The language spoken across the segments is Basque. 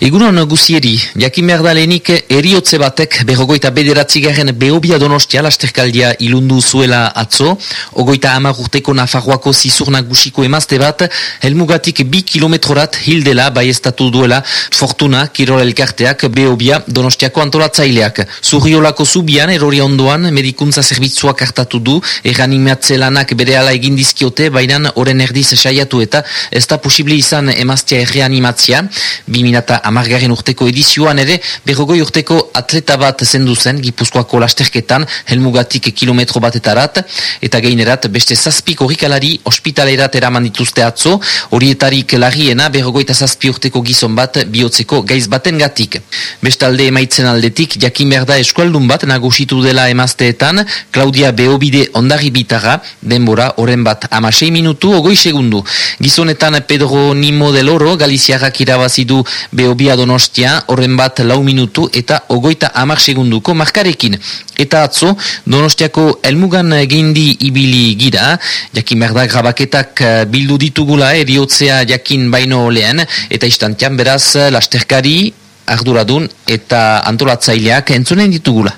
Egunon guzieri, jakin behar da eriotze batek berrogoita bederatzi garen behobia donostia lasterkaldia ilundu zuela atzo, ogoita hamar urteko nafarroako zizurnak gusiko emazte bat, helmugatik bi kilometrorat hildela bai estatu duela fortuna kirol elkarteak behobia donostiako antolatzaileak. Zurriolako zubian erori ondoan medikuntza zerbitzuak hartatu du, eranimatze lanak bere ala egin dizkiote, bainan oren erdiz saiatu eta ez da posibli izan emaztea erreanimatzia, biminata amargarren urteko edizioan ere, berrogoi urteko atleta bat zendu zen, Gipuzkoako lasterketan, helmugatik kilometro batetarat, eta gainerat beste zazpi korrikalari ospitalerat eraman dituzte atzo, horietarik larriena berrogoita zazpi urteko gizon bat bihotzeko gaiz baten gatik. Bestalde emaitzen aldetik, jakin berda eskualdun bat nagusitu dela emazteetan, Claudia Beobide ondari bitara, denbora, oren bat amasei minutu, ogoi segundu. Gizonetan Pedro Nimo del Oro, Galiziarrak irabazidu Beobide Bia Donostia, horren bat lau minutu eta ogoita amar segunduko markarekin. Eta atzo, Donostiako elmugan gindi ibili gira, jakin berda grabaketak eh, bildu ditugula eriotzea jakin baino lehen, eta istantian beraz lasterkari, arduradun eta antolatzaileak entzunen ditugula.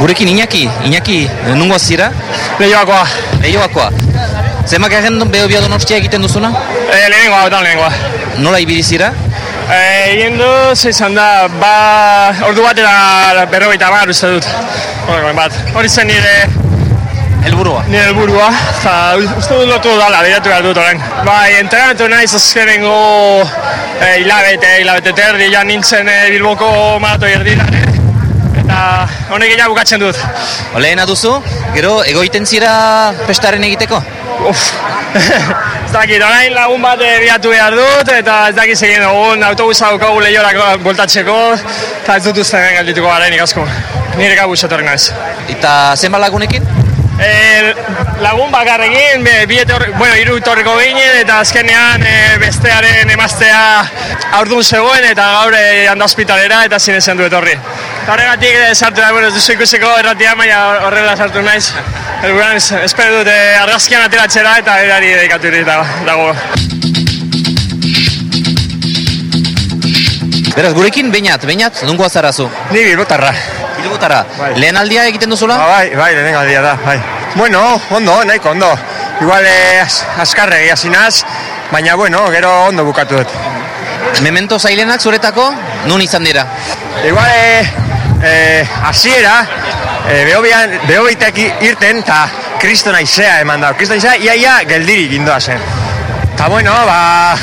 Gurekin Iñaki, Iñaki, nungo zira? Lehioakoa. Lehioakoa. Zemak egen beho donostia egiten duzuna? E, lehenengoa, eta lehenengoa. Nola ibidizira? E, egin duz, izan da, ba, ordu bat eta berrogeita mar uste dut. bat. Hori zen nire... Elburua? Nire elburua, eta uste dut lotu dala, behatu behar dut orain. Bai, entrenatu naiz azkenengo e, hilabete, hilabete terdi, ja nintzen e, Bilboko maratoi erdilare. Eta honek egia bukatzen dut. Lehena duzu, gero egoiten zira pestaren egiteko? Uf, ez dakit, orain lagun bat biatu behar dut, eta ez dakit zegin dugun autobusa daukagu lehiorak voltatzeko, eta ez dut uste garen ikasko. Nire gau etorri naiz. Eta zenbat lagunekin? E, lagun bakarrekin, bi bueno, iru torriko ginen, eta azkenean e, bestearen emaztea aurdun zegoen, eta gaur e, handa hospitalera, eta zine zen du etorri. Horregatik e, sartu da, bueno, duzu ikusiko erratia, baina horrela sartu naiz. Elguran, espero dut, e, argazkian ateratzera, eta erari dedikatu dago. Beraz, gurekin, bainat, bainat, nungo azarazu? Ni bilbotarra. Bilbotara, bai. lehen aldia egiten duzula? Ba, bai, bai, lehen aldia da, bai. Bueno, ondo, nahiko ondo. Igual eh, azkarre egiazinaz, baina bueno, gero ondo bukatu dut. Memento zailenak zuretako, nun izan dira? Igual, eh, eh, asiera, eh, beho irten, eta kristo naizea eman da. Kristo naizea, ia, ia, geldiri gindoa zen. Eta bueno, ba,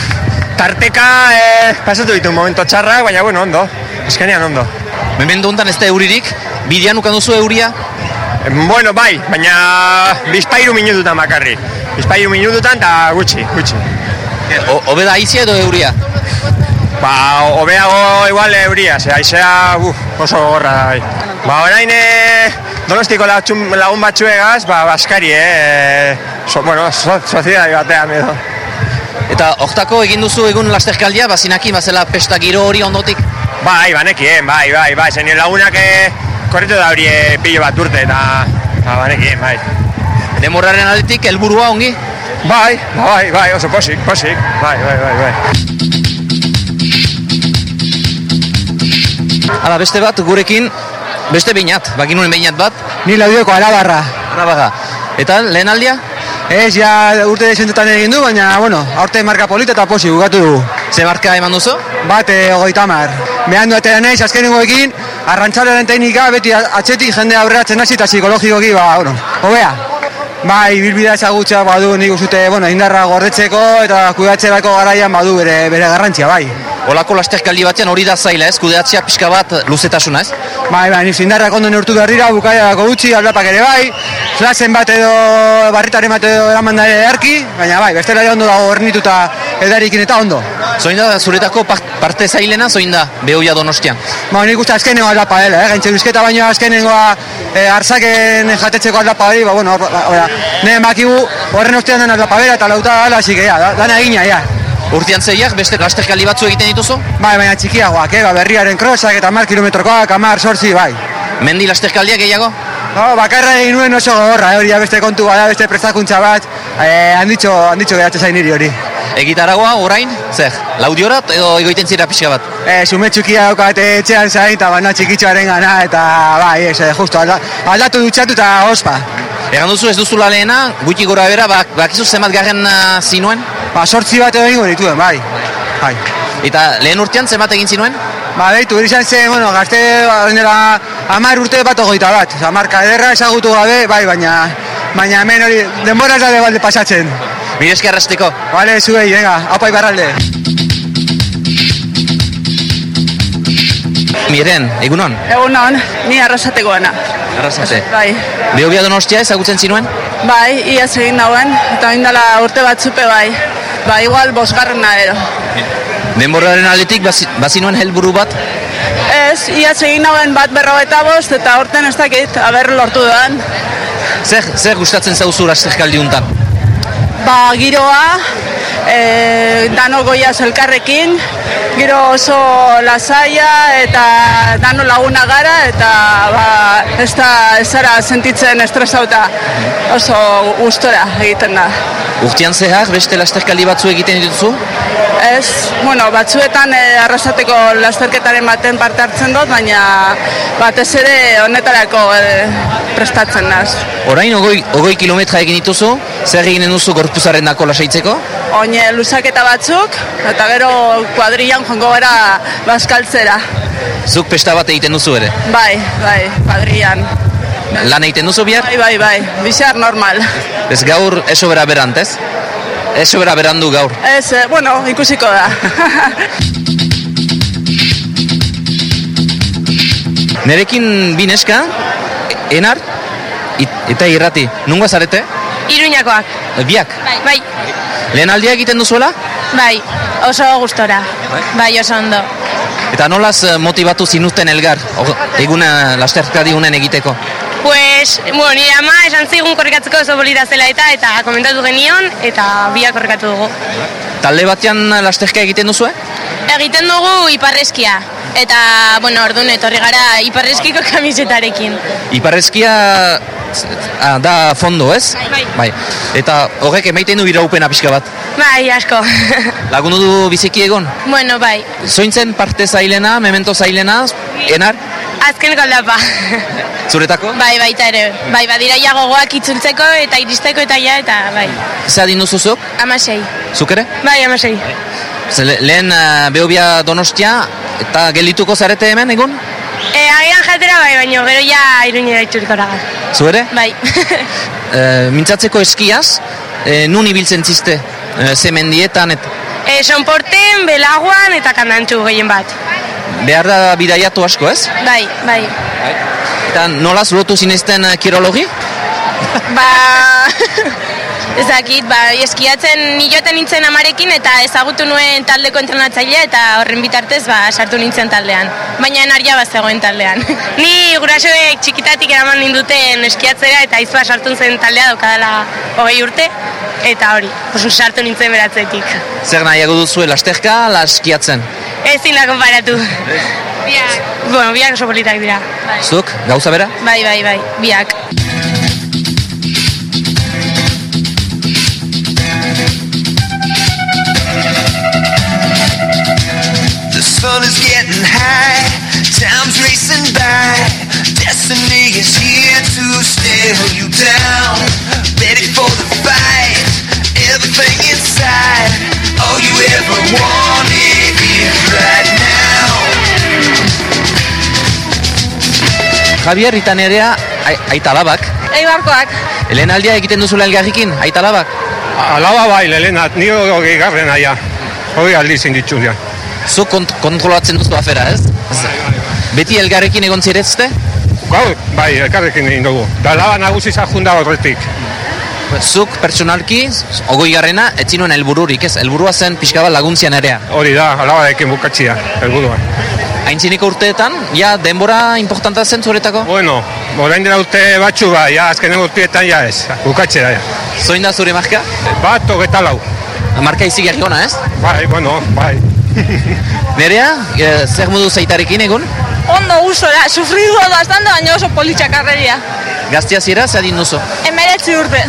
tarteka eh, pasatu ditu momento txarrak, baina bueno, ondo. Azkenean ondo. Memento hontan ez da euririk? Bidean ukan duzu euria? Bueno, bai, baina bizpairu minututan bakarri. Bizpairu minututan eta gutxi, gutxi. Obe da aizia edo euria? Ba, obeago igual euria, ze aizea uf, oso gorra da bai. Ba, orain eh, donostiko lagun batzuegaz, ba, baskari, eh, so, bueno, so, soziedade batean edo. Eta hortako egin duzu egun lasterkaldia, bazinaki, bazela pesta giro hori ondotik? Bai, banekien, bai, bai, bai, zen lagunak eh, korretu da hori eh, pilo bat urte eta ba, banekien, bai. Demorraren aldetik, helburua ongi? Bai, bai, bai, oso posik, posik, bai, bai, bai, bai. Hala, beste bat, gurekin, beste beinat, bakinuen beinat bat? Ni laudioko arabarra. Arabarra. Eta, lehen aldia? Ez, ja urte desentetan egin du, baina, bueno, aurte marka polita eta posi, gugatu dugu. Ze marka eman duzu? Bat, e, ogoita mar. Behan du atera nahiz, azkenengo ekin, teknika, beti atxetik jende aurreratzen hasi eta psikologikoki, ba, bueno, hobea. Bai, bilbidea ezagutza badu nik usute, bueno, indarra gordetzeko eta kudeatzerako garaian badu bere, bere garrantzia, bai. Olako lasterkaldi batean hori da zaila ez, kudeatzea pixka bat luzetasuna ez? Bai, bai, niz indarrak ondo neurtu berrira, bukaia dako gutxi, aldapak ere bai, flasen bat edo, barritaren bat edo eraman da erki, baina bai, bestela ondo dago ernituta edarikin eta ondo. Zoin da, zuretako parte zailena, zoin da, behoia donostian? Ba, nik uste azkenengo aldapa dela, eh? gaintxe bizketa baino azkenengoa e, arzaken jatetzeko aldapa hori, ba, bueno, ora, nire makigu horren ostean den aldapa bera eta lauta ala, que ya, dana egina, ya. Urtian zeiak, beste lasterkaldi batzu egiten dituzu? Bai, baina txikiagoak, eh? ba, berriaren krosak eta mar kilometrokoak, amar, sortzi, bai. Mendi lasterkaldiak gehiago? No, bakarra egin nuen oso gogorra, eh? hori beste kontu bada, beste prestakuntza bat, eh, handitxo, handitxo gehiatzen zain hori. Egitaragoa, orain, zer, laudiorat edo egoiten zira pixka bat? E, sume txikia daukat etxean zain, eta baina txikitxoaren gana, eta bai, ez, eh, justu, alda, aldatu dutxatu eta ospa. Egan duzu ez duzula lehena, gutxi gora bera, bak, bakizu zenbat garren uh, zinuen? Ba, sortzi bat edo ingo dituen, bai. bai. Eta lehen urtean zenbat egin zinuen? Ba, behitu, izan zen, bueno, gazte, baina, amar urte bat ogoita bat. Amar ederra ezagutu gabe, bai, baina, baina hemen hori, denbora ez da de balde pasatzen. Mire esker arrasteko. Bale, zuei, venga, haupa ibarralde. Miren, egunon? Egunon, ni arrasatekoa na. Arrasate. Bai, Behobia donostia ezagutzen zinuen? bai, iaz egin nauen, eta indala urte batzupe bai. Ba, igual bosgarrena ero. Denboraren aldetik bazi, bazinuen helburu bat? Ez, iaz egin nauen bat berrogeta bost, eta horten ez dakit, aber lortu duan. Zer, zer gustatzen zauzu lasterkaldi untan? Ba, giroa, e, dano goiaz elkarrekin, giro oso lasaia eta dano laguna gara, eta ba, ez da ez zara sentitzen estresauta oso gustora egiten da. Urtean zehar, beste lasterkaldi batzu egiten dituzu? Ez, bueno, batzuetan e, arrasateko lasterketaren baten parte hartzen dut, baina batez ere honetarako e, prestatzen naz. Orain, ogoi, ogoi kilometra egin dituzu, zer eginen duzu gorpuzaren dako lasaitzeko? Oine luzaketa batzuk, eta gero kuadrillan jongo gara bazkaltzera. Zuk pesta bat egiten duzu ere. Bai, bai, kuadrillan. Lan egiten duzu bihar? Bai, bai, bai, bizar normal. Ez gaur eso bera berant, ez? Eso bera berandu gaur. Ez, eh, bueno, ikusiko da. Nerekin bi neska, enar, it, eta irrati. Nungo zarete? Iruñakoak. Biak. Bai. Lehen aldia egiten duzuela? Bai. Oso gustora. Bai, oso ondo. Eta nolaz eh, motibatu zinuten elgar, o- eguna lasterkadi unen egiteko? Pues, bueno, nire ama esan zigun korrikatzeko oso bolita zela eta eta komentatu genion eta biak korrikatu dugu. Talde batean lasterka egiten duzue? Egiten dugu iparrezkia. Eta, bueno, orduan etorri gara iparrezkiko kamisetarekin. Iparrezkia ah, da fondo, ez? Bai. bai. Eta horrek emaiten du iraupena pixka bat. Bai, asko. Lagundu du biziki egon? bueno, bai. Zointzen parte zailena, memento zailena, enar, Azken galdapa. zuretako? bai, baita ere. Bai, badira ja gogoak itzultzeko eta iristeko eta ja, eta bai. Zer adin duzuzuk? Amasei. Zuk ere? Bai, amasei. Ze le- lehen uh, behobia donostia eta gelituko zarete hemen egun? E, agian jatera bai, baina gero ja iruñera itxuriko raga. Zu ere? Bai. E, mintzatzeko eskiaz, e, nun ibiltzen ziste? E, ze mendietan, et, e, sonporten, belaguan eta kandantxu gehien bat. behar da bidaiatu asko, ez? Bai, bai. Eta nolaz lotu zinezten kirologi? Ba... Ezakit, ba, eskiatzen niloten nintzen amarekin eta ezagutu nuen taldeko entrenatzailea eta horren bitartez ba, sartu nintzen taldean. Baina narria bat zegoen taldean. Ni gurasoek txikitatik eraman ninduten eskiatzera eta izua sartu zen taldea daukadala hogei urte. Eta hori, oso sartu nintzen beratzetik. Zer nahiago duzu lasterka, la eskiatzen? Ezin da konparatu. Biak. Bueno, biak oso politak dira. Bai. Zuk, gauza bera? Bai, bai, bai, biak. By. Destiny is here to stare you down. Ready for the fight, everything inside. All you ever wanted is right now. Javier eta nerea ai- aita labak. Eibarkoak, Lehen aldia egiten duzula elgarrikin, aita labak. Alaba bai, lehena, ni hogei garren aia. Hogei aldiz inditzu ja. Zuk kont kontrolatzen duzu afera, ez? Beti elgarrekin egon zirezte? Gaur, bai, elkarrekin egin dugu. Da laba nagusi zahunda horretik. Zuk pertsonalki, ogoi garrena, etzinuen helbururik, ez? Helburua zen pixka bat laguntzian erea. Hori da, alabarekin bukatzia, helburua. Aintzineko urteetan, ja, denbora importanta zen zuretako? Bueno, orain dela urte batzu ba, ja, azkenen urteetan ja ez, bukatzea ja. Zoin da zure marka? Bat, hogeta lau. Marka izi ona, ez? Bai, bueno, bai. Nerea, e, zer modu zaitarekin egun? ondo gustora, sufridu bastante, baina oso politxak arreria. Gaztia zira, zer adin duzu? Emeretzi urte.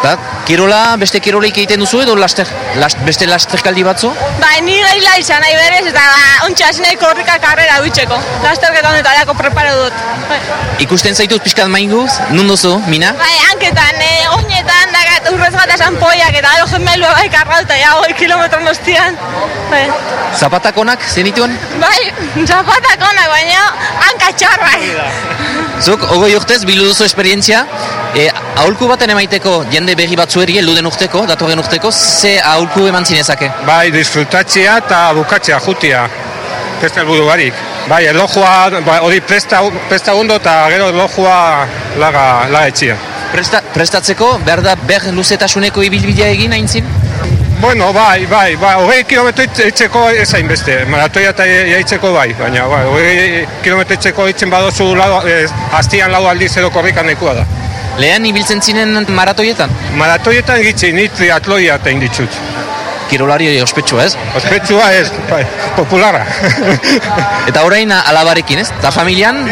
Eta, Kirola, beste kiroleik egiten duzu edo laster, last, beste lasterkaldi batzu? Ba, ni gaila izan nahi berez, eta ba, ontsa hasi korrika karrera dutzeko. Lasterketa honetarako preparo dut. Bai, Ikusten zaitut pixkat mainguz, nun duzu, Mina? bai hanketan, eh, oinetan, dakat urrez bat esan poiak, eta gero gemelua bai karrauta, ja, hoi kilometron ostian. Bai, Zapatak onak, zenituen? bai zapatak onak, baina hanka txarrak. Zuk, ogoi urtez, bilu duzu esperientzia, e, aholku baten emaiteko jende berri batzueri elduden urteko, datorren urteko, ze aholku eman zinezake? Bai, disfrutatzea eta bukatzea jutia. Beste helburu barik. Bai, erlojua, bai, hori presta, presta ondo eta gero erlojua laga, laga etxia. Presta, prestatzeko, behar da ber luzetasuneko ibilbidea egin aintzin? Bueno, bai, bai, bai, hogei kilometro itz- itzeko ez hain beste. Maratoia eta jaitzeko bai, baina bai, hogei kilometro itzeko itzen badozu lau, eh, astian lau aldiz edo korrikan nahikoa da. Lehen ibiltzen zinen maratoietan? Maratoietan egitzi, ni triatloia eta inditut. Kirolari ospetsua ez? Ospetsua ez, bai, populara. Eta orain alabarekin ez? Eta familian,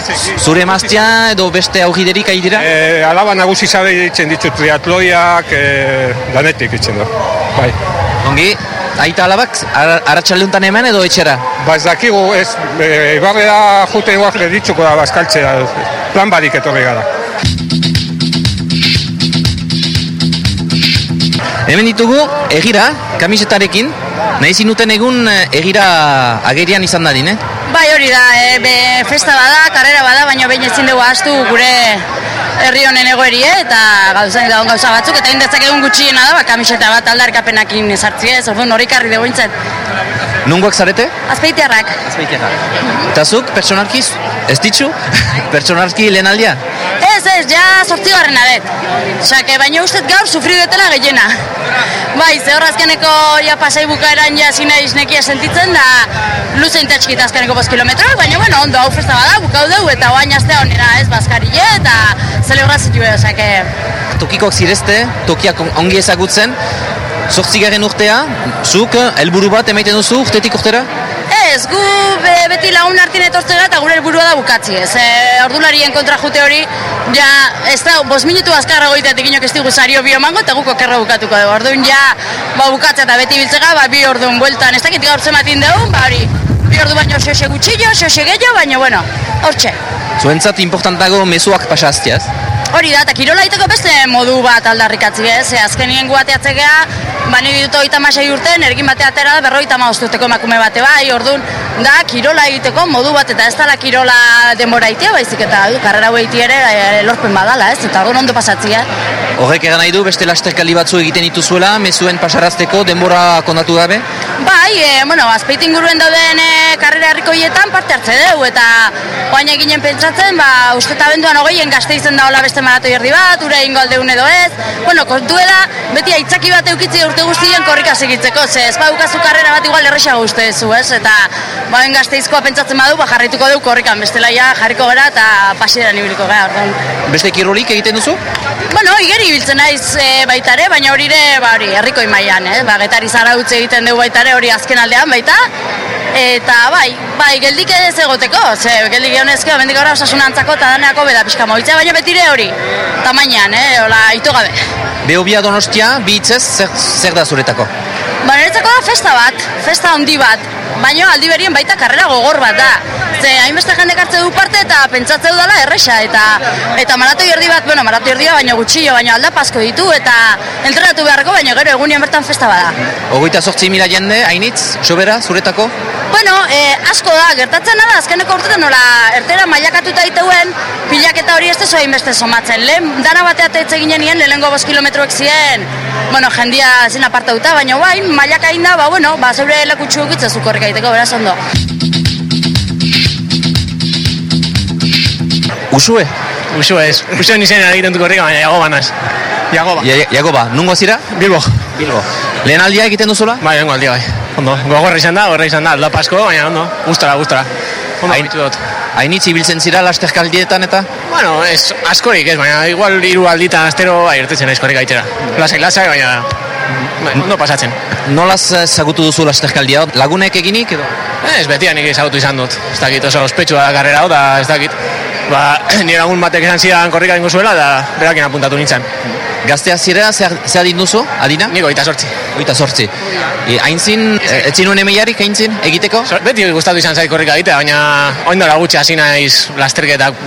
zure emaztea edo beste augiderik ari dira? e, alaba nagusi zabe ditzen ditut triatloiak, e, danetik itzen da. Bai. Ongi, aita alabak, ar arratsaldeuntan hemen edo etxera? Ba ez dakigu, ez, e, ibarrera jute guak ditzuko da bazkaltzea, plan barik etorri gara. Hemen ditugu, egira, kamisetarekin, nahi zinuten egun eh, egira agerian izan dadin, eh? Bai hori da, e, be, festa bada, karrera bada, baina behin ezin dugu astu gure herri honen egoerie eta gauza, gauza, gauza batzuk, eta indezak egun gutxiena da, ba, kamiseta bat aldarkapenakin sartzi ez, orduan hori karri dugu. Nungoak zarete? Azpeitiarrak. Eta zuk, pertsonalki, ez ditzu? pertsonalki lehen aldia? Ez, ez, ja sortzi garren adet. Osake, baina ustet gaur sufri dutela gehiena. Bai, ze hor azkeneko ja pasai bukaeran ja zina iznekia sentitzen da luze intatxkita azkeneko bost kilometroak, baina bueno, ondo hau festa bada, bukau dugu eta oain astea onera ez bazkarile eta zelebrazio, osake, Tokikoak zirezte, tokiak on- ongi ezagutzen, Zortzigaren urtea, zuk helburu bat emaiten duzu urtetik urtera? Ez, gu be, beti lagun hartin etortzen gara eta gure helburua da bukatzi, ez. E, ordularien kontra jute hori, ja, ez da, bos minutu azkarra goitetik inok ez digu sario bi emango eta guk okerra bukatuko dugu. Orduan ja, ba, bukatzea eta beti biltzega, ba, bi orduan bueltan, ez dakit gaur zematin dugu, ba, hori, bi ordu baino xoxe gutxillo, xoxe gehiago, baina, bueno, hortxe. Zuentzat importantago mezuak pasaztiaz? Hori da, eta kirola egiteko beste modu bat aldarrikatzi, ez? Azkenien gu bateatzekea, bani ditut oita masai urten, ergin batea atera da berroita maostuteko emakume bate bai, orduan, da, kirola egiteko modu bat, eta ez dala kirola denbora itea, baizik eta karrera hueiti ere e, lorpen badala, ez? Eta orduan ondo pasatzia. Horrek egan nahi du beste lasterkali batzu egiten dituzuela, mezuen pasarazteko denbora kondatu gabe? Bai, e, bueno, azpeiti inguruen dauden e, karrera herrikoietan parte hartze dugu, eta oain eginen pentsatzen, ba, uste eta benduan hogeien gazte izen da hola beste maratoi erdi bat, ure ingo aldeun edo ez, bueno, kontuela, beti aitzaki bat eukitzi urte guztien korrika segitzeko, ze ez badukazu karrera bat igual erresa uste zu, ez, eta bauen gazteizkoa pentsatzen badu, ba, jarrituko dugu korrikan, bestela ja jarriko gara eta pasiran ibiliko gara, orduan. Beste kirolik egiten duzu? Bueno, igeri ibiltzen naiz e, baita ere, baina hori ere, ba, hori, herriko imaian, eh? ba, getari zarautze egiten dugu baita ere, hori azken aldean baita, eta bai, bai, geldik ez egoteko, ze geldik egonezko, bendik gara osasun antzako eta daneako beda pixka moitzea, baina betire hori, tamainan, eh, hola, ito gabe. Beobia donostia, bi hitzez, zer, zer da zuretako? Ba, niretzako da festa bat, festa handi bat, baina aldi berien baita karrera gogor bat da. Ze hainbeste jende hartze du parte eta pentsatzeu dela erresa eta eta maratoi erdi bat, bueno, maratoi erdia baina gutxillo, baina aldapazko ditu eta entrenatu beharreko, baina gero egunien bertan festa bada. Ogoita sortzi mila jende, hainitz, sobera, zuretako? Bueno, eh, asko da, gertatzen da, azkeneko urtetan nola, ertera mailakatuta diteuen, pilaketa hori ez dezu hainbeste somatzen. Lehen, dana batea tetze ginen nien, lehenengo bost kilometroek ziren, bueno, jendia zin apartauta, baina guain, mailaka egin da, ba, bueno, ba, zeure lekutxu egitzezu korrika egiteko, beraz ondo. Usue? Usu ez, usu nizen egiten duko horrega, baina jago banaz. Jago ba. Ja, jago ba, nungo zira? Bilbo. Bilbo. Lehen aldia egiten duzula? Bai, lengo aldia bai. Ondo, gogorra izan da, horra izan da, alda pasko, baina ondo, gustora, gustora. Ondo, Hain- dut. Hainitz ibiltzen zira lasterkaldietan eta? Bueno, ez askorik ez, baina igual hiru alditan astero, bai, irtetzen naiz korrika itxera. Lasai, lasai, baina, bai, ondo pasatzen. Nolaz ezagutu duzu lasterkaldia? Lagunek eginik edo? Ez, betian nik ezagutu izan dut. Ez dakit oso ospetsua da karrera hau, da ez dakit. Ba, nire lagun batek esan zidan korrika ingo zuela, da berakin apuntatu nintzen. Gaztea zira, zer, zer adin duzu, adina? Niko, eta sortzi. Oita sortzi. E, aintzin, etzin nuen emeiarik aintzin, egiteko? Beti gustatu izan zait korrika egitea, baina oindora gutxi hasi naiz lasterketak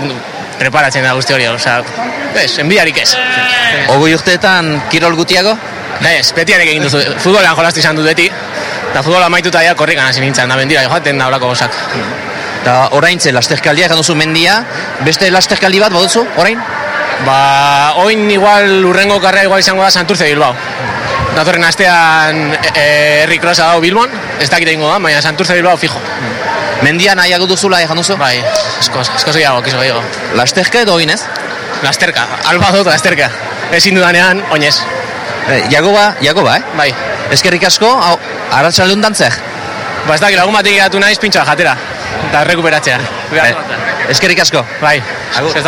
preparatzen da guzti hori, osea, ez, enbiarik ez. Ogoi urteetan kirol gutiago? Ez, betiarek egin duzu, futbolean jolastu izan dut beti, eta futbola amaituta ja korrikan hasi nintzen, da mendira joaten da horako gozak. Da oraintze lasterkaldia egan duzu mendia, beste lasterkaldi bat baduzu, orain? Ba, oin igual urrengo karrea igual izango da Santurce Bilbao. Datorren astean e, herri krosa dago Bilbon, ez dakit egingo da, baina Santurce Bilbao fijo. Mendia nahiago duzula egan duzu? Bai, eskoz, eskoz gehiago, kiso gehiago. Lasterka edo oinez? Lasterka, alba dut lasterka. Ezin dudanean, oinez. E, Jagoba, Jagoba, eh? Bai. Eskerrik asko, hau, arratsalde hontan zer? Ba, ez dakit, lagun batek egatu naiz pintxoa jatera. Eta rekuperatzea. E, eskerrik asko. Bai, Agur. ez.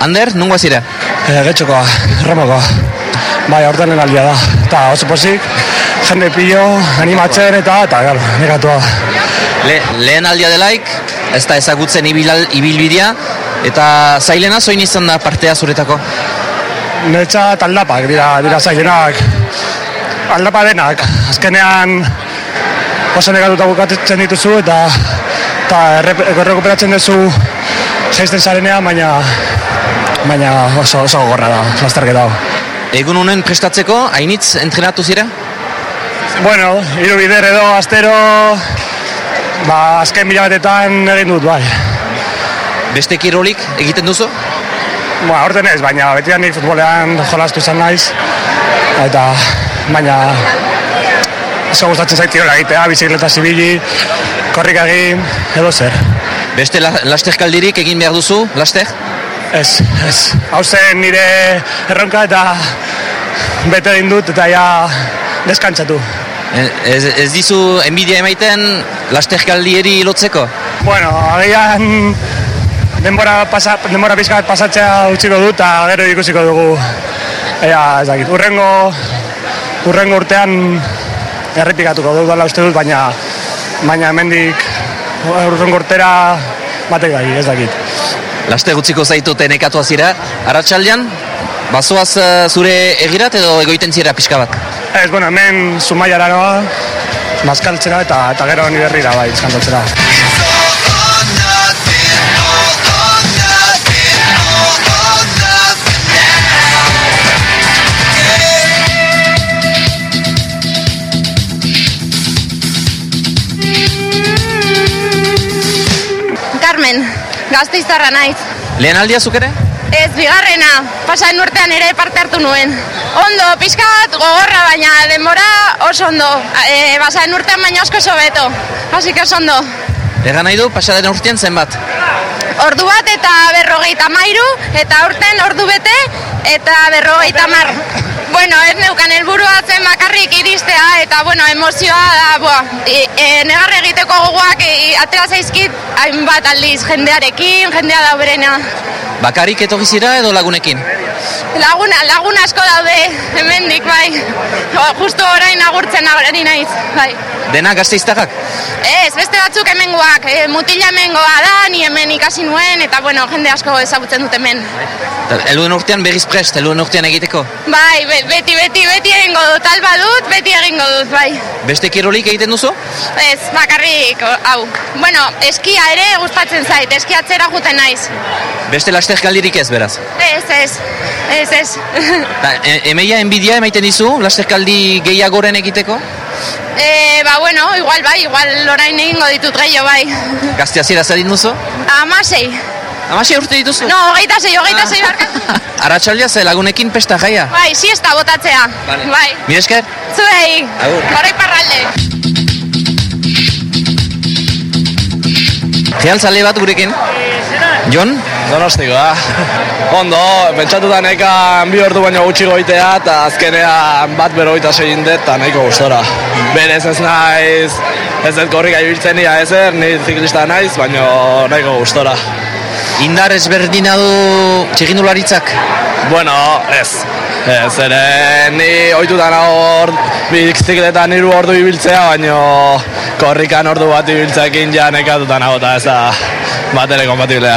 Ander, nungo zira? E, getxokoa, erramokoa. Bai, aurten aldia da. Eta oso pozik, jende pillo, animatzen eta, eta, gero, negatua. Le, lehen aldia delaik, ez da ezagutzen ibilal, ibilbidea, eta zailena zoin izan da partea zuretako? Netza aldapak dira, dira zailenak. Aldapa denak, azkenean oso negatuta bukatzen dituzu eta eta errekuperatzen duzu jaisten zarenean, baina baina oso, oso gogorra da, lasterketa hau. Egun honen prestatzeko, hainitz entrenatu zira? Bueno, hiru bider edo astero ba, azken bilabetetan egin dut, bai. Beste kirolik egiten duzu? Ba, aurten ez, baina betian nik futbolean jolastu izan naiz. Eta, baina oso gustatzen zait kirola egitea, bizikleta zibili, korrika egin, edo zer. Beste la, lasterkaldirik egin behar duzu, laster? Ez, ez. Hau zen nire erronka eta bete egin dut eta ja deskantzatu. E, Ez, ez dizu enbidia emaiten lasterkaldieri lotzeko? Bueno, agian denbora, pasa, denbora pixka bat pasatzea utziko dut eta gero ikusiko dugu ea, ez dakit, urrengo, urrengo urtean errepikatuko dut dela uste dut, baina baina hemendik urrengo urtera batek gai, ez dakit. Laster utziko zaitu tenekatua zira, arratsaldean bazoaz eh, zure egirat edo egoiten zira pixka bat? Ez, bueno, hemen zumaiara noa, bazkaltzera eta, eta gero ni berrira bai, izkantatzera. Gazteiztarra naiz. Lehen aldia zuk ere? Ez, bigarrena, pasaren urtean ere parte hartu nuen. Ondo, pixka bat gogorra, baina denbora oso ondo. E, pasaren urtean baina asko oso beto. Así que oso ondo. Egan nahi du, pasadaren urtean zenbat? Ordu bat eta berrogeita mairu, eta urten ordu bete eta berrogeita mar. Bueno, ez neukan helburua zen bakarrik iristea eta bueno, emozioa da, boa, e, e, negar egiteko gogoak e, atera zaizkit hainbat aldiz jendearekin, jendea da berena. Bakarik etorri zira edo lagunekin? Laguna, lagun asko daude hemendik bai. O, Justo orain agurtzen ari naiz, bai. Dena gazteiztarrak? Ez, beste batzuk hemengoak, e, mutila hemengoa da, ni hemen ikasi nuen, eta bueno, jende asko ezagutzen dut hemen. Eluen urtean berriz prest, eluen urtean egiteko? Bai, be- beti, beti, beti egingo dut, alba egingo dut, bai. Beste kirolik egiten duzu? Ez, bakarrik, hau. Bueno, eskia ere gustatzen zait, eskiatzera juten naiz. Beste lasterkaldirik ez, beraz? Ez, ez, ez, ez. Da, e, emeia enbidia emaiten dizu, lasterkaldi gehiagoren egiteko? e, ba, bueno, igual bai, igual orain egingo ditut gehiago, bai. Gaztea zira zadin duzu? Amasei. Amasei urte dituzu? No, hogeita sei, hogeita sei barkatu. Arratxaldea ze lagunekin pesta jaia? Bai, siesta botatzea. Vale. Bai. Mire esker? Zuei. Agur. Gorai parralde. Realzale bat gurekin? Jon? Donostiko da. Ondo, pentsatuta nekan bi ordu baino gutxi goitea eta azkenean bat beroita segin dut eta nahiko gustora. Berez ez naiz, ez dut korrika ibiltzen nia ezer, ni ziklista naiz, baino nahiko gustora. Indar ezberdina du txigindularitzak? Bueno, ez. Ez, ere, ni ohituta nago hor bizikletan hiru ordu ibiltzea, baino korrikan ordu bat ibiltzeekin ja nekatuta nago eta ez da bat ere kompatiblea.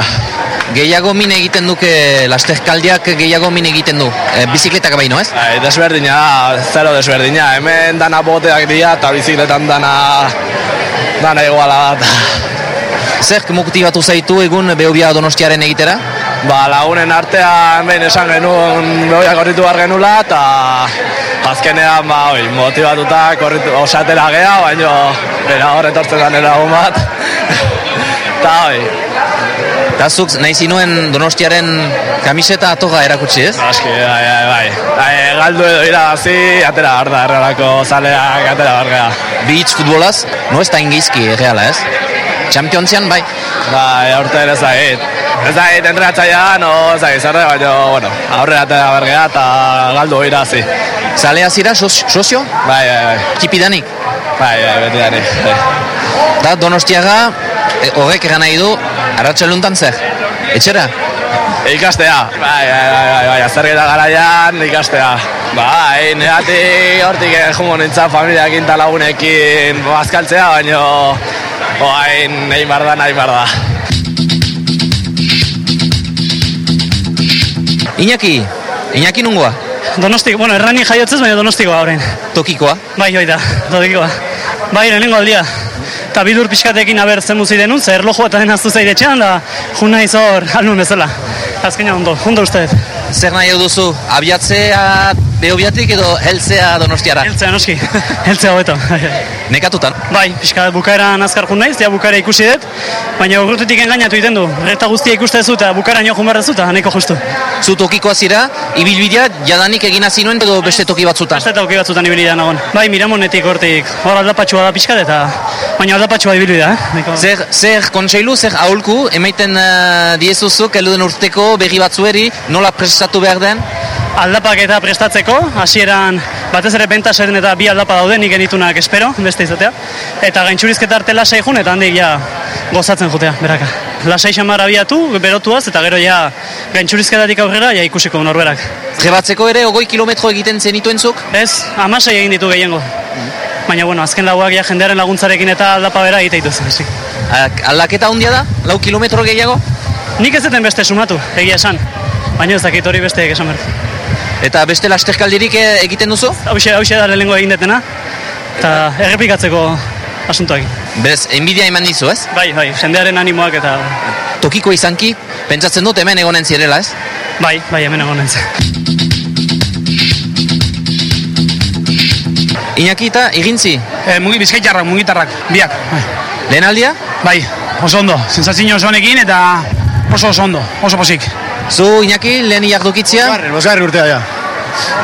Gehiago min egiten duke, lasterkaldiak gehiago min egiten du. E, bizikletak baino, ez? Bai, desberdina, zero desberdina. Hemen dana boteak dira eta bizikletan dana, dana iguala bat. Zer motibatu zaitu egun Beobia Donostiaren egitera? Ba, lagunen artean behin esan genuen Beobia korritu behar genula eta azkenean ba, oi, motibatuta korritu, osatera gea, baina bera horretortzen da nera bat. Eta oi, Eta zuk nahi zinuen Donostiaren kamiseta atoga erakutsi ez? Aski, bai, bai, bai. bai galdu edo irabazi, atera behar da, errorako zaleak, atera behar gea. Beach futbolaz, no ez da ingizki reala ez? Championsian bai? Bai, aurte ere zait. Ez da, entrenatzaia, no, ez da, izarre, baina, bueno, aurrera atera behar gea eta galdu irabazi. Zalea zira, sozio? Bai, bai, bai. Tipidanik? Bai, bai, beti danik. Bai. Da, Donostiaga, e, horrek egan nahi du, arratxaluntan zer? Etxera? Ikastea. Bai, bai, bai, bai, bai, azergeta garaian ikastea. Bai, negatik hortik jungo nintzen familiakin eta lagunekin bazkaltzea, baina oain nahi bar da, nahi bar da. Iñaki, Iñaki nungoa? Donostik, bueno, errani jaiotzez, baina donostikoa horrein. Tokikoa? Bai, bai da, tokikoa. Bai, lehenengo aldia. Eta bidur pixkatekin aber zen muzi denun, zer erloju eta denaztu zaide etxean, da juna izor alnun bezala. Azkena ondo, ondo uste. Zer nahi duzu, abiatzea behobiatik edo heltzea donostiara? Heltzea, noski, heltzea hobeto. Nekatutan? Bai, pixka bukaeran azkar jun naiz, ja bukaera ikusi dut, baina urrutetik engainatu egiten du. Reta guztia ikuste zu eta bukaera nio jun behar zu nahiko justu. Zu tokikoa zira, ibilbidea jadanik egina zinuen edo beste toki batzutan? Beste toki batzutan ibilbidea nagon. Bai, miramonetik hortik, hor aldapatxua da pixka eta baina aldapatxua ibilbidea, eh? Zer, zer kontseilu, zer aholku, emaiten uh, diezuzuk, eluden urteko berri batzueri, nola prestatu behar den? Aldapak eta prestatzeko, hasieran batez ere pentaseren eta bi aldapa daude nik genitunak espero, beste izatea. Eta gaintxurizketa arte lasai jun eta handik ja gozatzen jotea, beraka. Lasai xamar abiatu, berotuaz, eta gero ja gaintxurizketatik aurrera ja ikusiko norberak. Jebatzeko ere, ogoi kilometro egiten zenituen zuk? Ez, amasei egin ditu gehiengo. Baina, bueno, azken lauak ja jendearen laguntzarekin eta aldapa bera egite dituz. Aldaketa handia da? Lau kilometro gehiago? Nik ez duten beste sumatu, egia esan. Baina ez dakit hori beste esan behar. Eta beste lasterkaldirik egiten duzu? Hauxe, hauxe da lehenengo egin detena. Eta errepikatzeko asuntoak. Bez, enbidia eman dizu, ez? Bai, bai, jendearen animoak eta... Tokiko izanki, pentsatzen dut hemen egonen zirela, ez? Bai, bai, hemen egonen Iñaki eta egintzi? E, mugi bizkaitarrak, mugitarrak, biak. Lehen aldia? Bai, oso ondo, sensazio oso honekin eta oso oso ondo, oso posik. Zu, Iñaki, lehen iardokitzia? Bosgarren, bosgarren urtea ja.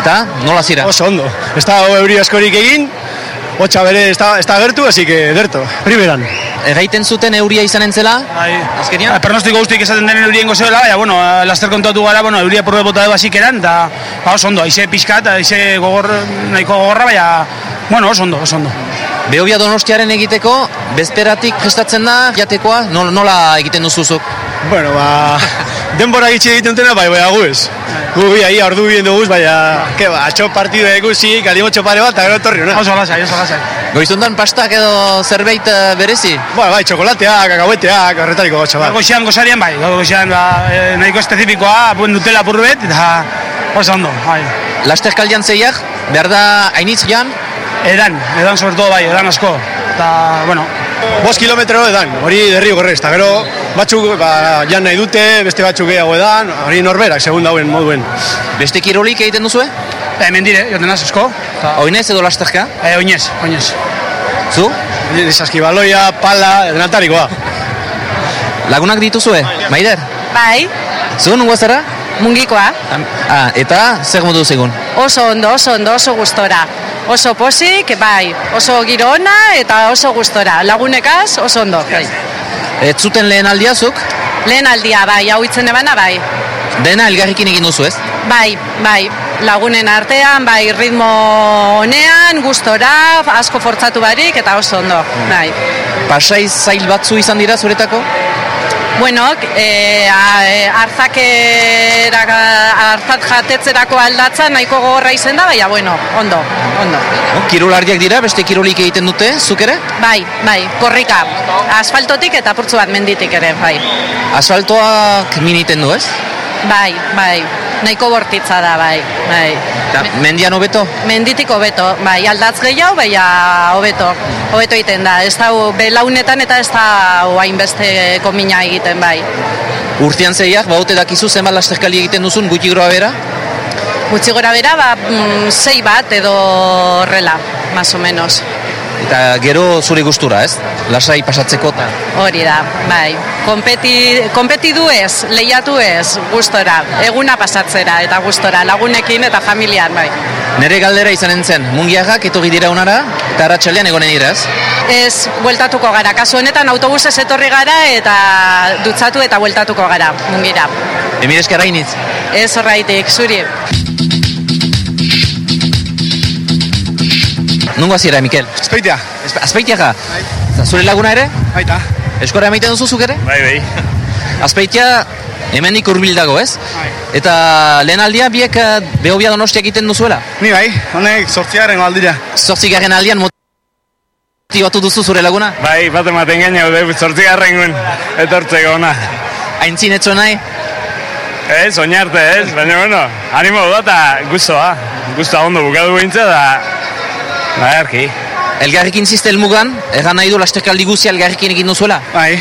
Eta, nola zira? Oso ondo. Ez da euri askorik egin, hotxa bere ez da, ez da gertu, así que derto, primeran. Egaiten zuten euria izanen zela? Bai. Azkenian? Ba, pernostiko guztik esaten den eurien gozoela, baina, bueno, laster kontatu gara, bueno, euria porre bota de basik eran, eta, ba, oso ondo, aize pixkat, aize gogor, nahiko gogorra, baina, bueno, oso ondo, oso ondo. Beobia donostiaren egiteko, bezperatik prestatzen da, jatekoa, nola, nola egiten duzuzuk? Bueno, ba, denbora gitxe egiten dena, bai, bai, agu ez. Gu bi, ahi, ordu bien duguz, baina, ke ba, atxo partidu egusi, kalimotxo pare bat, eta gero torri hona. Oso lasai, oso lasai. Goizundan pastak edo zerbait uh, berezi? Ba, bai, txokolateak, kakahueteak, horretariko gotxa bat. Goizean gozarian, bai, goizean, ba, e, nahiko espezifikoa, buen dutela purbet, eta oso ondo, bai. Laster kaldian zeiak, behar da hainitz jan? Edan, edan sobre todo, bai, edan asko. Eta, bueno, Bost kilometro edan, hori derri gorrez, eta gero batzuk ba, jan nahi dute, beste batzuk gehiago edan, hori norberak, segun dauen moduen. Beste kirolik egiten duzue? E, mendire, joten az asko. Oinez edo lasterka? E, oinez, oinez. Zu? Saskibaloia, pala, denatarikoa. Lagunak dituzue, Maider? Bai. Zu, nungo zara? Mungikoa. Ah, eta zer modu zegun? Oso ondo, oso ondo, oso gustora. Oso posik, bai, oso giro ona eta oso gustora. Lagunekaz, oso ondo. Bai. Ez zuten lehen aldiazuk? Lehen aldia, bai, hau itzen ebana, bai. Dena elgarrikin egin duzu, ez? Bai, bai, lagunen artean, bai, ritmo honean, gustora, asko fortzatu barik eta oso ondo, bai. Pasai zail batzu izan dira zuretako? Bueno, e, a, e, arzakera, arzak jatetzerako aldatza nahiko gogorra izen da, baina, bueno, ondo, ondo. No, kirolariak dira, beste kirolik egiten dute, zuk ere? Bai, bai, korrika, asfaltotik eta purtsu bat menditik ere, bai. Asfaltoak miniten du, ez? Bai, bai, nahiko bortitza da, bai, bai. Eta mendian hobeto? Menditik hobeto, bai, aldatz gehiago, bai, hobeto, hobeto egiten da. Ez da, belaunetan eta ez da hainbeste komina egiten, bai. Urtean zeiak, baute dakizu zenbat lasterkali egiten duzun, gutxi groa bera? Gutxi gora bera, ba, mm, sei bat edo horrela, más o menos. Eta gero zure gustura, ez? Lasai pasatzeko eta... Hori da, bai. Kompeti, kompeti du ez, lehiatu ez, gustora. Eguna pasatzera eta gustora, lagunekin eta familian, bai. Nere galdera izanen zen, mungiagak etorri dira unara, eta arratxalean egonen dira, ez? Ez, bueltatuko gara. Kasu honetan autobusez etorri gara eta dutzatu eta bueltatuko gara, mungira. Emir eskerra iniz? Ez horraitik, zuri. Nungo hasiera, Mikel? Azpeitia. Azpeitiaka? Bai. Zure laguna ere? Baita. Eskora emaiten duzu zuk ere? Bai, bai. Azpeitia hemendik hurbil dago, ez? Bai. Eta lehen aldia biek eh, behobia donostia egiten duzuela? Ni bai, honek sortziaren aldira. Sortzigaren aldian motibatu duzu zure laguna? Bai, bat ematen gaina, de zortzigarren guen, etortzeko ona. Aintzin etzo nahi? Ez, oinarte, ez, baina, bueno, animo da eta guztoa. Guztoa ondo bukatu gintza da, da, erki. Elgarrekin zizte elmugan, egan nahi du lasterkaldi guzia elgarrekin egin duzuela? Bai,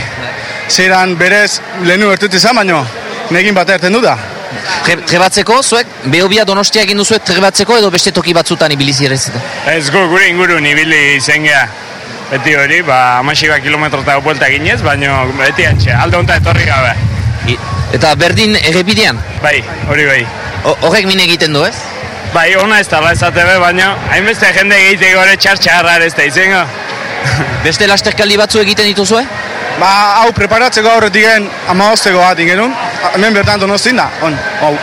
zeran berez lehenu ertut izan, baino, negin bat erten du da. Tre- Trebatzeko, zuek, behobia donostia egin duzuek trebatzeko edo beste toki batzutan ibiliz ere zita? Ez gu, gure inguru nibili zen gea. Beti hori, ba, amasiba kilometro eta buelta ginez, baina beti antxe, alde honetan etorri gabe. Eta berdin errepidean? Bai, hori bai. O- Horrek min egiten du, ez? Bai, ona ez da, esate be, baina hainbeste jende egiteko ere txartxarra ez da izango. Beste lasterkaldi batzu egiten dituzue? Ba, hau preparatzeko aurretik gen amagozteko bat ingenun. Hemen bertan donostin da, on, hau.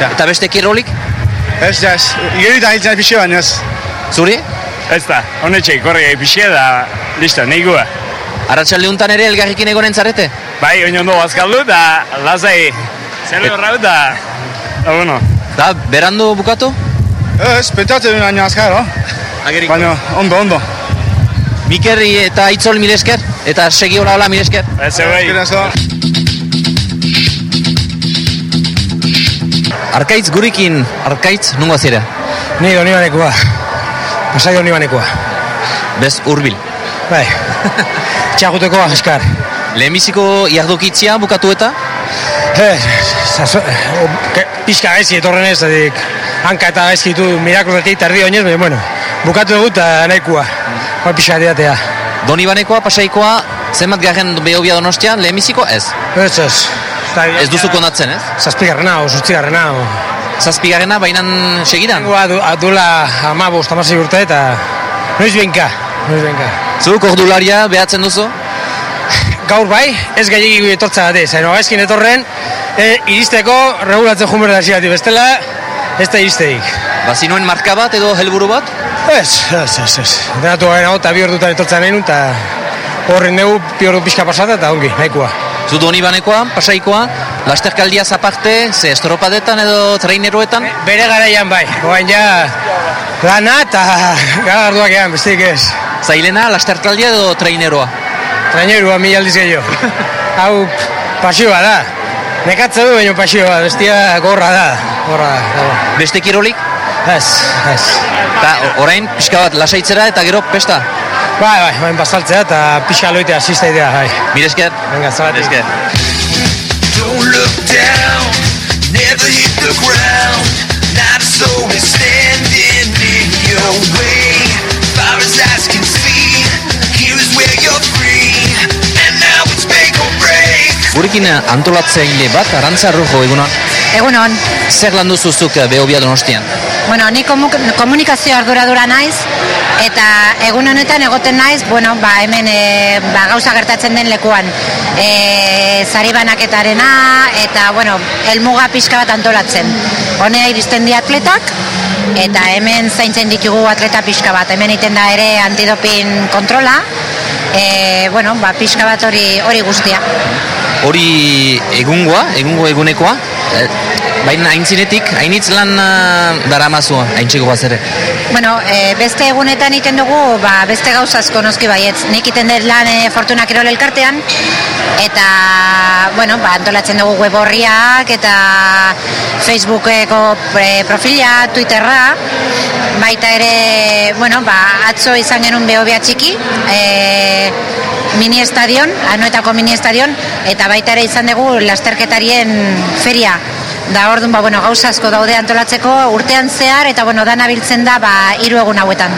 Eta beste kirolik? Ez, ja, ez, igeritan hitzen pixe baina ez. Zuri? Ez da, honetxe, korri gai pixe da, listo, nahikoa. Arratxalde honetan ere elgarrekin egonen zarete? Bai, oin ondo bazkaldu eta lazai, zer horra eta, da, bueno. Da, berandu bukatu? Ez, pentsatzen duen baina azkar, no? Ageriko. Baina, ondo, ondo. Miker eta Itzol miresker, eta segi hola hola miresker. Ez, bai. Arkaitz gurikin, Arkaitz nungo zira? Ni doni banekoa. Pasai doni banekoa. Bez urbil. Bai. Txaguteko eskar. Lehenbiziko jardokitzia bukatu eta? Ez, zazo, o, ke, pixka gaizki etorren ez, edik, hanka eta gaizki ditu mirakrotetik tardi oinez, baina, bueno, bukatu dugu eta nahikoa. Hor pixka diatea. Doni pasaikoa, zenbat garen behobia donostian, lehenbiziko ez? Ez, ez. Ez duzu konatzen, ez? Zazpigarrena, o zurtzigarrena, o... Zazpigarrena, bainan segidan? Nengoa du, adula ama bost, amasei urte eta noiz benka, noiz benka. Zuk ordularia behatzen duzu? Gaur bai, ez gehiagik etortza gati, zaino gaizkin etorren, e, iristeko regulatzen jumber da zigati, bestela, ez da iristeik. Bazinuen marka bat edo helburu bat? Ez, ez, ez, ez. Denatu garen hau eta bi ordutan etortzen nahi nun, eta horren dugu bi ordu pixka pasata eta ongi, nahikoa. Zu doni banekoa, pasaikoa, lasterkaldia zaparte, ze estropadetan edo traineroetan? Bere garaian bai, oain ja lana eta garagarduak ean, besteik ez. Zailena, lasterkaldia edo traineroa? Trainerua mila aldiz gehiago. Hau pasioa da. Nekatze du baino pasioa, bestia gorra da. Gorra da. Beste kirolik? Ez, ez. Eta orain pixka bat lasaitzera eta gero pesta? Bai, bai, bain bazaltzea eta pixka loitea asista idea, bai. Miresker. Venga, zabatik. Miresker. Don't look down, never hit the ground. Not a soul is standing in your way. Far as eyes can see, here is where you're Gurekin antolatzaile bat, Arantza Rojo egunon. Egunon. Zer lan duzuzuk behobia donostian? Bueno, ni komu- komunikazio arduradura naiz, eta egun honetan egoten naiz, bueno, ba, hemen e, ba, gauza gertatzen den lekuan. E, zari banaketarena, eta, bueno, elmuga pixka bat antolatzen. Honea iristen di atletak, eta hemen zaintzen ditugu atleta pixka bat. Hemen iten da ere antidopin kontrola, e, bueno, ba, pixka bat hori hori guztia. Hori egungoa, egungo egunekoa, eh, baina aintzinetik, hainitz lan uh, dara mazua, haintxeko bazere. Bueno, e, beste egunetan iten dugu, ba, beste gauzazko noski baietz. Nik iten dut lan e, Fortuna Kirol elkartean, eta, bueno, ba, antolatzen dugu web horriak, eta Facebookeko e, profila, Twitterra, baita ere, bueno, ba, atzo izan genuen behobia txiki, e, mini estadion, anuetako mini estadion, eta baita ere izan dugu lasterketarien feria. Da orduan, ba, bueno, gauza asko daude antolatzeko urtean zehar, eta bueno, dana biltzen da, ba, hiru egun hauetan.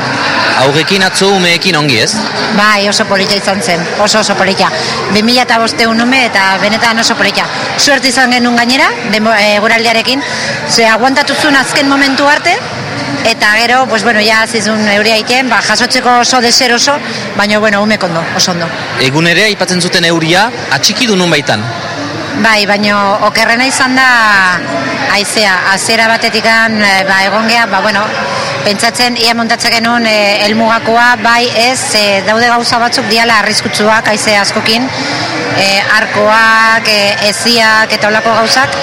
Aurrekin atzo umeekin ongi ez? Bai, oso polita izan zen, oso oso polita. 2000 eta bosteun ume eta benetan oso polita. Suerte izan genuen gainera, e, guraldiarekin, ze aguantatu zuen azken momentu arte, eta gero, pues bueno, ja zizun euria egiten, ba, jasotzeko oso deseroso, baina, bueno, ume kondo, oso ondo. Egun ere, aipatzen zuten euria, atxiki du nun baitan. Bai, baina okerrena izan da aizea, azera batetikan e, ba, egon geha, ba, bueno, pentsatzen ia montatzen genuen e, elmugakoa, bai ez, e, daude gauza batzuk diala arriskutsuak aize askokin, e, arkoak, e, eziak eta olako gauzak,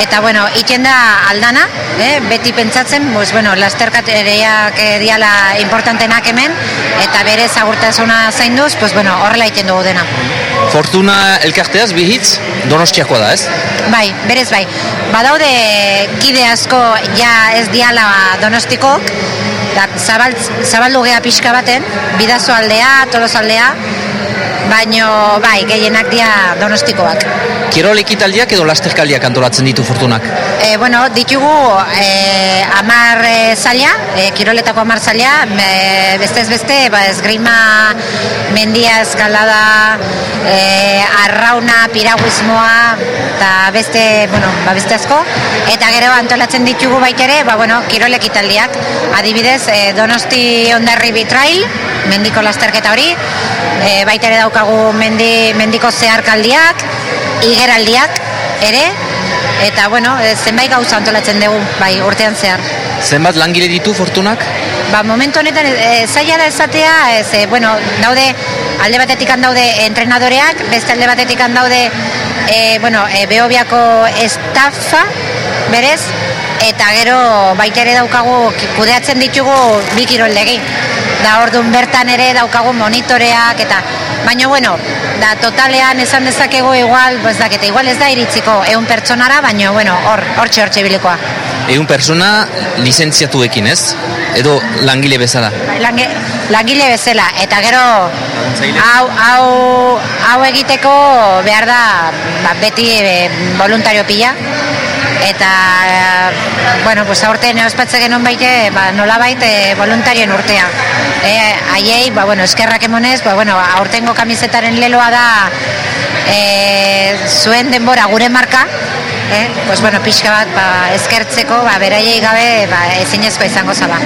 eta bueno, iten da aldana, eh, beti pentsatzen, pues, bueno, lasterkatereak e, diala importantenak hemen, eta bere zagurtasuna zainduz, pues, bueno, horrela iten dugu dena. Fortuna elkarteaz bihitz, donostiakoa da ez? Bai, berez bai. Badaude kide asko ja ez diala donostikok, da, zabal, zabaldu geha pixka baten, bidazo aldea, tolos aldea, baino bai, gehienak dia donostikoak. Kirol ekitaldiak edo lasterkaldiak antolatzen ditu Fortunak. E, bueno, ditugu e, amar e, zaila, e, kiroletako amar zaila, e, bestez beste, ba, esgrima, mendia, eskalada, e, arrauna, piraguismoa, eta beste, bueno, ba, beste asko, eta gero antolatzen ditugu baitere, ba, bueno, kirol ekitaldiak, adibidez, e, Donosti Ondarri Trail, mendiko lasterketa hori, e, baita ere daukagu mendi, mendiko zeharkaldiak, igeraldiak ere, eta bueno, e, zenbait gauza antolatzen dugu, bai, urtean zehar. Zenbat langile ditu Fortunak? Ba, momentu honetan e, zaila da esatea, ez, e, bueno, daude, alde batetik daude entrenadoreak, beste alde batetik daude, e, bueno, e, behobiako estafa, berez, eta gero baita ere daukagu kudeatzen ditugu bi kiroldegi. Da orduan bertan ere daukagu monitoreak eta baina bueno, da totalean esan dezakegu igual, pues dakete, igual ez da iritziko ehun pertsonara, baina bueno, hor hortxe hortxe bilikoa. Egun persona lizentziatuekin ez? Edo langile bezala? Lange, langile bezala. Eta gero hau, hau, hau egiteko behar da ba, beti e, voluntario pila. Eta bueno, pues aurten ospatze genuen baite ba, nolabait e, voluntarioen urtea e, haiei, ba, bueno, eskerrak emonez ba, bueno, aurtengo kamizetaren leloa da e, zuen denbora gure marka eh? pues, bueno, pixka bat ba, eskertzeko ba, beraiei gabe ba, ezinezkoa izango zala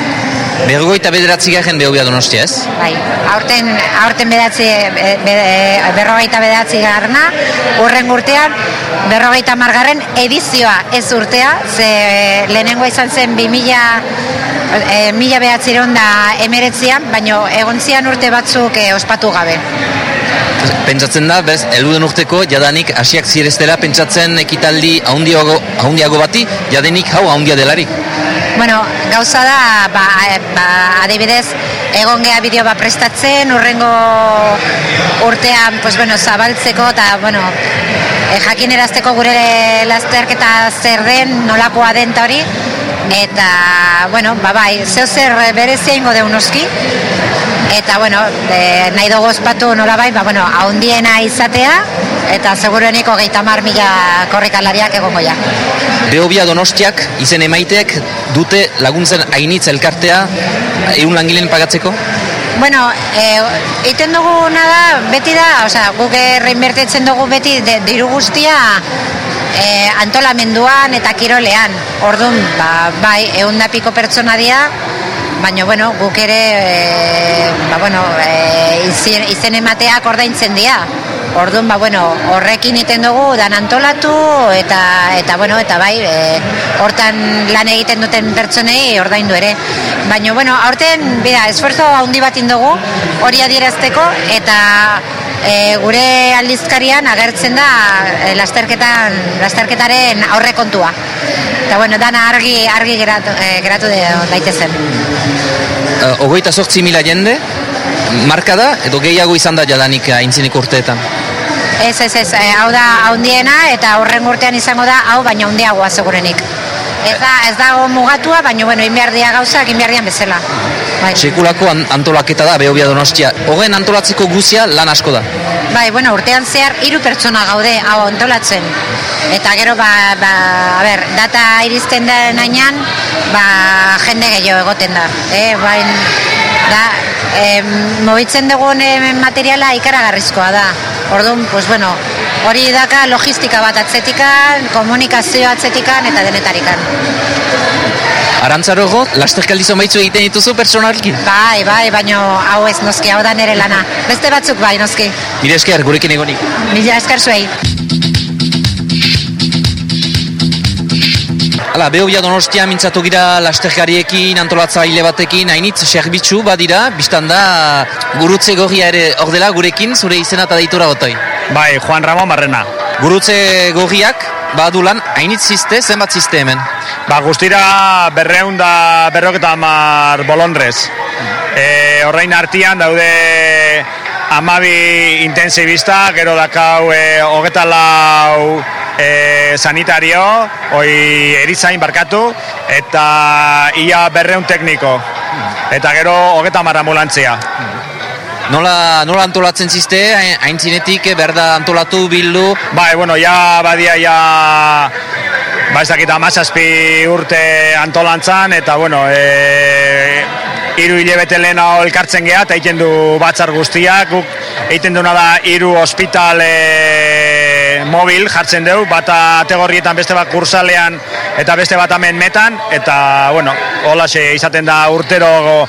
Bergoita bederatzi garen behobia donostia ez? Bai, aurten, aurten bedatzi, be, be, berrogeita bedatzi garna, urren urtean, berrogeita margarren edizioa ez urtea, ze lehenengo izan zen 2000 e, mila behatziron da emeretzian, baino egon zian urte batzuk e, ospatu gabe. Pentsatzen da, bez, eluden urteko, jadanik hasiak zireztela pentsatzen ekitaldi ahondiago, ahondiago bati, jadenik hau ahondia delarik. Bueno, gauza da, ba, ba, adibidez, egon geha bideo bat prestatzen, urrengo urtean, pues, bueno, zabaltzeko, eta, bueno, e, jakinarazteko gure lasterketa zer den, nolakoa den hori, eta, bueno, ba, bai, zeo zer berezia ingo deun noski, eta, bueno, e, nahi dugu ospatu nola ba, bueno, haundiena izatea, eta segurueniko gehieta mar mila korrikalariak egongo ja. Behobia donostiak izen emaiteek dute laguntzen ainitz elkartea egun langileen pagatzeko? Bueno, e, iten duguna da, beti da, osea, guk reinbertitzen dugu beti de, diru guztia e, antolamenduan eta kirolean. Orduan, ba, bai, egun da piko pertsona dira, baina, bueno, guk ere, e, ba, bueno, e, izen, izen emateak ordaintzen dira. Orduan, ba, bueno, horrekin iten dugu dan antolatu eta eta bueno, eta bai, e, hortan lan egiten duten pertsonei ordaindu ere. Baina, bueno, aurten, bida, esfuerzo handi bat dugu hori adierazteko eta e, gure aldizkarian agertzen da e, lasterketan, lasterketaren aurrekontua. Eta bueno, dana argi, argi geratu, e, geratu de, daitezen. Uh, ogoita sortzi mila jende, marka da, edo gehiago izan da jadanik aintzinik urteetan. Ez, ez, ez, e, hau da haundiena eta horren urtean izango da hau baina haundiagoa segurenik. Ez da, ez dago mugatua, baina bueno, inbiardia gauzak inbiardian bezala. Bai. Sekulako an antolaketa da, behobia donostia. Hogen antolatzeko guzia lan asko da. Bai, bueno, urtean zehar hiru pertsona gaude hau antolatzen. Eta gero, ba, ba, a ber, data iristen da nainan, ba, jende gehiago egoten da. Eh, bain, da, em, mobitzen dugun materiala ikaragarrizkoa da. Orduan, pues bueno, hori daka logistika bat atzetikan, komunikazio atzetikan eta denetarikan. Arantzarogo, lasterkaldi zomaitzu egiten dituzu personalki? Bai, bai, baino hau ez noski, hau da nere lana. Beste batzuk bai, noski. Mire esker, gurekin egonik. Mila esker zuei. Hala, behobia donostia mintzatu gira lasterkariekin, antolatzaile batekin, hainitz serbitzu badira, biztan da gurutze gorria ere ordela gurekin, zure izena eta deitura gotoi. Bai, Juan Ramon Barrena. Gurutze gorriak, badu lan, hainitz ziste, zenbat ziste hemen? Ba, guztira berreun da berroketa amar bolondrez. E, horrein artian daude amabi intensibista, gero dakau e, hogeta lau e, sanitario, oi erizain barkatu, eta ia berreun tekniko. Eta gero hogeta amar ambulantzia. Nola, nola antolatzen ziste, haintzinetik, berda antolatu, bildu? Bai, bueno, ja badia, ja ba ez dakit amazazpi urte antolantzan, eta bueno, e, iru hilabete lehenago elkartzen geha, eta egiten du batzar guztiak, guk egiten duna da iru ospital e, mobil jartzen dugu, bata ategorrietan beste bat kursalean eta beste bat hemen metan, eta bueno, hola izaten da urtero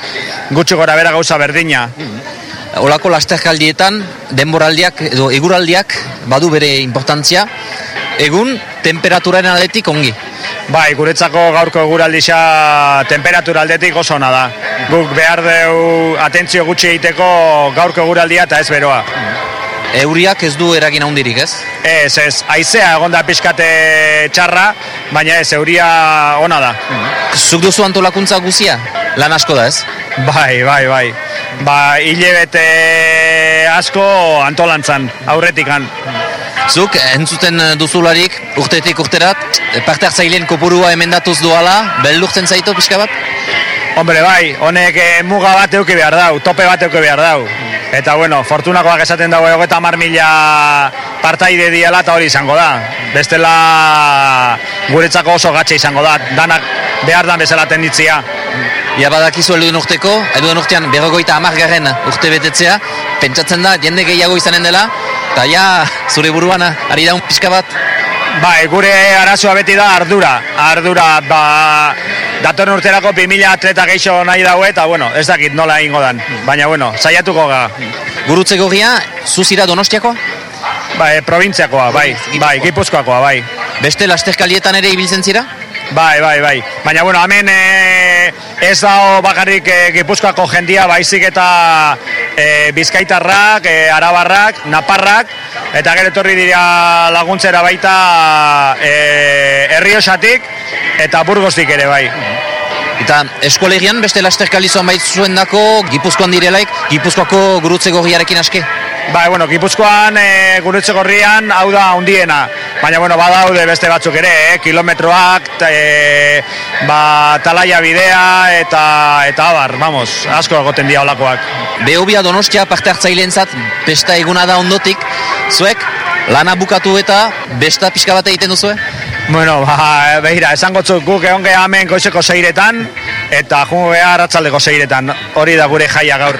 gutxi gora bera gauza berdina. Olako lasterkaldietan, denboraldiak edo eguraldiak badu bere importantzia, egun temperaturaren aldetik ongi. Bai, guretzako gaurko eguraldisa temperatura aldetik oso ona da. Guk behar deu atentzio gutxi egiteko gaurko eguraldia eta ez beroa. Euriak ez du eragin handirik, ez? Ez, ez, aizea egonda pixkate txarra, baina ez, euria ona da. Zuk duzu antolakuntza guzia? Lan asko da, ez? Bai, bai, bai. Ba, hilebete asko antolantzan, aurretikan. Zuk, entzuten duzularik, urtetik urterat, parte hartzaileen kopurua emendatuz duala, beldurtzen zaitu pixka bat? Hombre, bai, honek eh, muga bat euki behar dau, tope bat euki behar dau. Eta, bueno, fortunakoak esaten dago egota mar mila partaide diela eta hori izango da. Bestela guretzako oso gatxe izango da, danak behar dan bezala tenditzia. Ia badakizu elduen urteko, elduen urtean berrogoita amargarren urte betetzea, pentsatzen da jende gehiago izanen dela, eta ja, zure buruan ari da un pixka bat? Ba, gure arazoa beti da ardura. Ardura, ba, datorren urterako 2000 atleta geixo nahi daue, eta bueno, ez dakit nola egingo dan. Baina, bueno, saiatuko ga. Gurutze gorria, zuzira donostiakoa? Ba, e, provintziakoa, bai, bai, gipuzkoakoa, bai. Beste lasterkalietan ere ibiltzen zira? Bai, bai, bai. Baina, bueno, hemen e, ez da bakarrik e, gipuzkoako jendia, baizik eta e, bizkaitarrak, e, arabarrak, naparrak, eta gero etorri dira laguntzera baita e, herriosatik eta burgostik ere bai. Eta eskolegian beste lasterkalizoan bait zuen dako, Gipuzkoan direlaik, Gipuzkoako gurutze gorriarekin aske? Bai, bueno, Gipuzkoan e, gurutze gorrian hau da hundiena. Baina, bueno, badaude beste batzuk ere, eh? kilometroak, e, ba, talaia bidea eta eta abar, vamos, asko egoten dira olakoak. Behobia donostia parte hartzaileentzat besta eguna da ondotik, zuek lana bukatu eta besta pixka bat egiten duzue? Bueno, ba, behira, esango txuk guk egon geha hemen goizeko zeiretan, eta jungo geha ratzaldeko zeiretan. Hori da gure jaia gaur.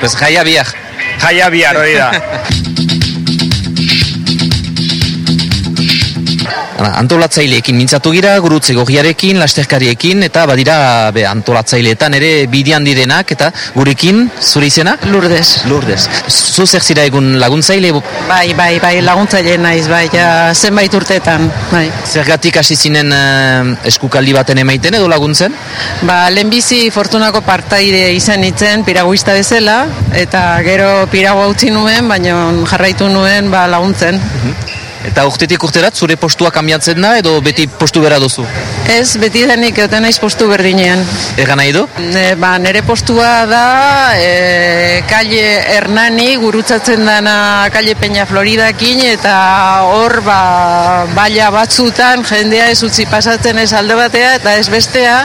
pues jaia biak. Jaia biak, hori da. Hala, Antolatzaileekin mintzatu gira, gurutze gogiarekin, lasterkariekin, eta badira be, antolatzaileetan ere bidian direnak, eta gurekin, zure izena? Lourdes. Lourdes. Zu zer zira egun laguntzaile? Bai, bai, bai, laguntzaile naiz, bai, ja, zenbait urteetan, bai. Zergatik hasi zinen eh, eskukaldi baten emaiten edo laguntzen? Ba, lehenbizi fortunako partaide izan itzen, piraguista bezala, eta gero pirago utzi nuen, baina jarraitu nuen ba, laguntzen. Eta urtetik urterat, zure postua kanbiatzen da edo beti postu bera duzu? Ez, beti denik egoten naiz postu berdinean. Egan nahi du? E, ba, nere postua da, e, kalle Hernani, gurutzatzen dana kalle Peña Floridakin, eta hor, ba, baila batzutan, jendea ez utzi pasatzen ez alde batea, eta ez bestea,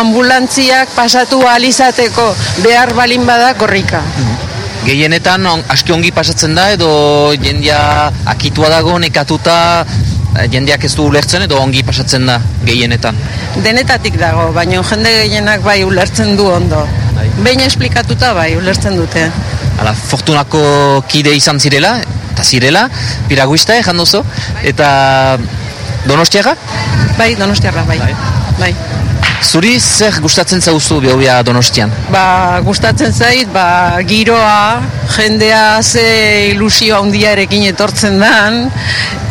ambulantziak pasatu alizateko behar balin bada korrika. Gehienetan on, aski ongi pasatzen da edo jendia akitua dago nekatuta eh, jendeak ez du ulertzen edo ongi pasatzen da gehienetan. Denetatik dago, baina jende gehienak bai ulertzen du ondo. Behin esplikatuta bai, ulertzen dute. Hala, fortunako kide izan zirela, eta zirela, piraguista ezan duzu, eta donostiaga? Bai, donostiarra, bai. bai. Zuri zer gustatzen zauzu behobia donostian? Ba, gustatzen zait, ba, giroa, jendea ze ilusio handiarekin etortzen dan,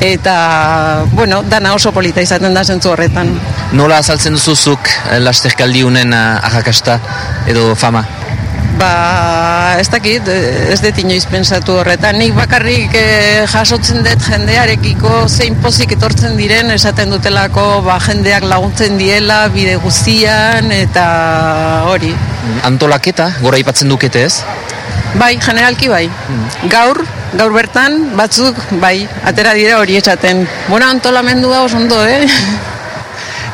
eta, bueno, dana oso polita izaten da zentzu horretan. Nola azaltzen duzuzuk eh, lasterkaldi unen eh, arrakasta edo fama? Ba, ez dakit, ez dut inoiz pensatu horretan. Nik bakarrik eh, jasotzen dut jendearekiko zein pozik etortzen diren esaten dutelako ba, jendeak laguntzen diela bide guztian eta hori. Antolaketa, gora ipatzen dukete ez? Bai, generalki bai. Gaur, gaur bertan, batzuk, bai, atera dira hori esaten. Bona antolamendua oso ondo, eh?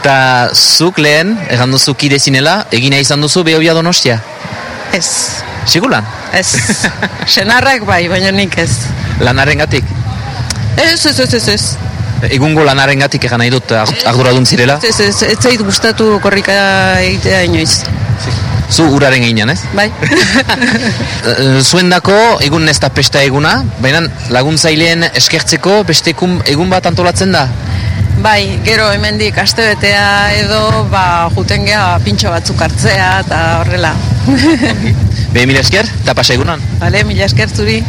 Eta zuk lehen, egan duzu kide zinela, egina izan duzu behobia donostia? Ez. Sigulan? Ez. Senarrak bai, baina nik ez. Lanaren gatik? Ez, ez, ez, ez, ez. Egungo lanaren gatik egan nahi dut ard- arduradun zirela? Ez, ez, ez zait gustatu korrika egitea inoiz. Zu uraren ginen, ez? Bai. Eh, Zuendako egun ez da pesta eguna, baina laguntzaileen eskertzeko beste egun bat antolatzen da? Bai, gero hemendik astebetea edo ba juten gea pintxo batzuk hartzea eta horrela. Be mila esker, eta pasa egunan. Vale, mila esker zuri.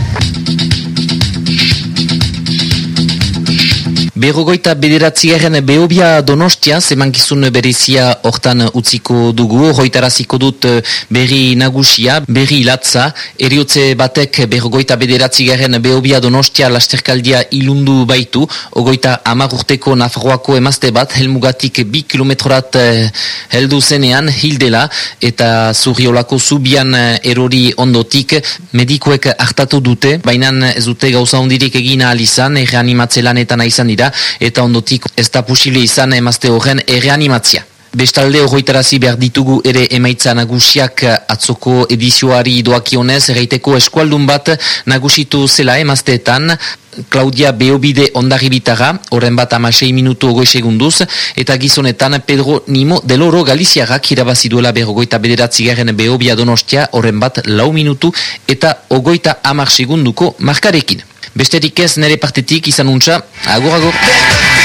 Berrogoita bederatziaren behobia donostia, zemankizun berezia hortan utziko dugu, hoitaraziko dut eh, berri nagusia, berri latza, eriotze batek berrogoita bederatziaren behobia donostia lasterkaldia ilundu baitu, ogoita amar urteko Nafarroako emazte bat, helmugatik bi kilometrorat eh, heldu zenean hildela, eta zurriolako zubian eh, erori ondotik, medikoek hartatu dute, baina ez dute gauza hondirik egin ahal izan, erreanimatze lanetan izan dira, eta ondotik ez da pusile izan emazte horren erreanimatzia. Bestalde horretarazi behar ditugu ere emaitza nagusiak atzoko edizioari doakionez erraiteko eskualdun bat nagusitu zela emazteetan, Claudia Beobide ondarribitara, horren bat amasei minutu ogoi segunduz, eta gizonetan Pedro Nimo deloro Galiziarrak irabazi duela berrogoita bederatzigarren Beobia donostia, horren bat lau minutu eta ogoita amar segunduko markarekin. Besterik ez nere partetik izan untza, agur agur.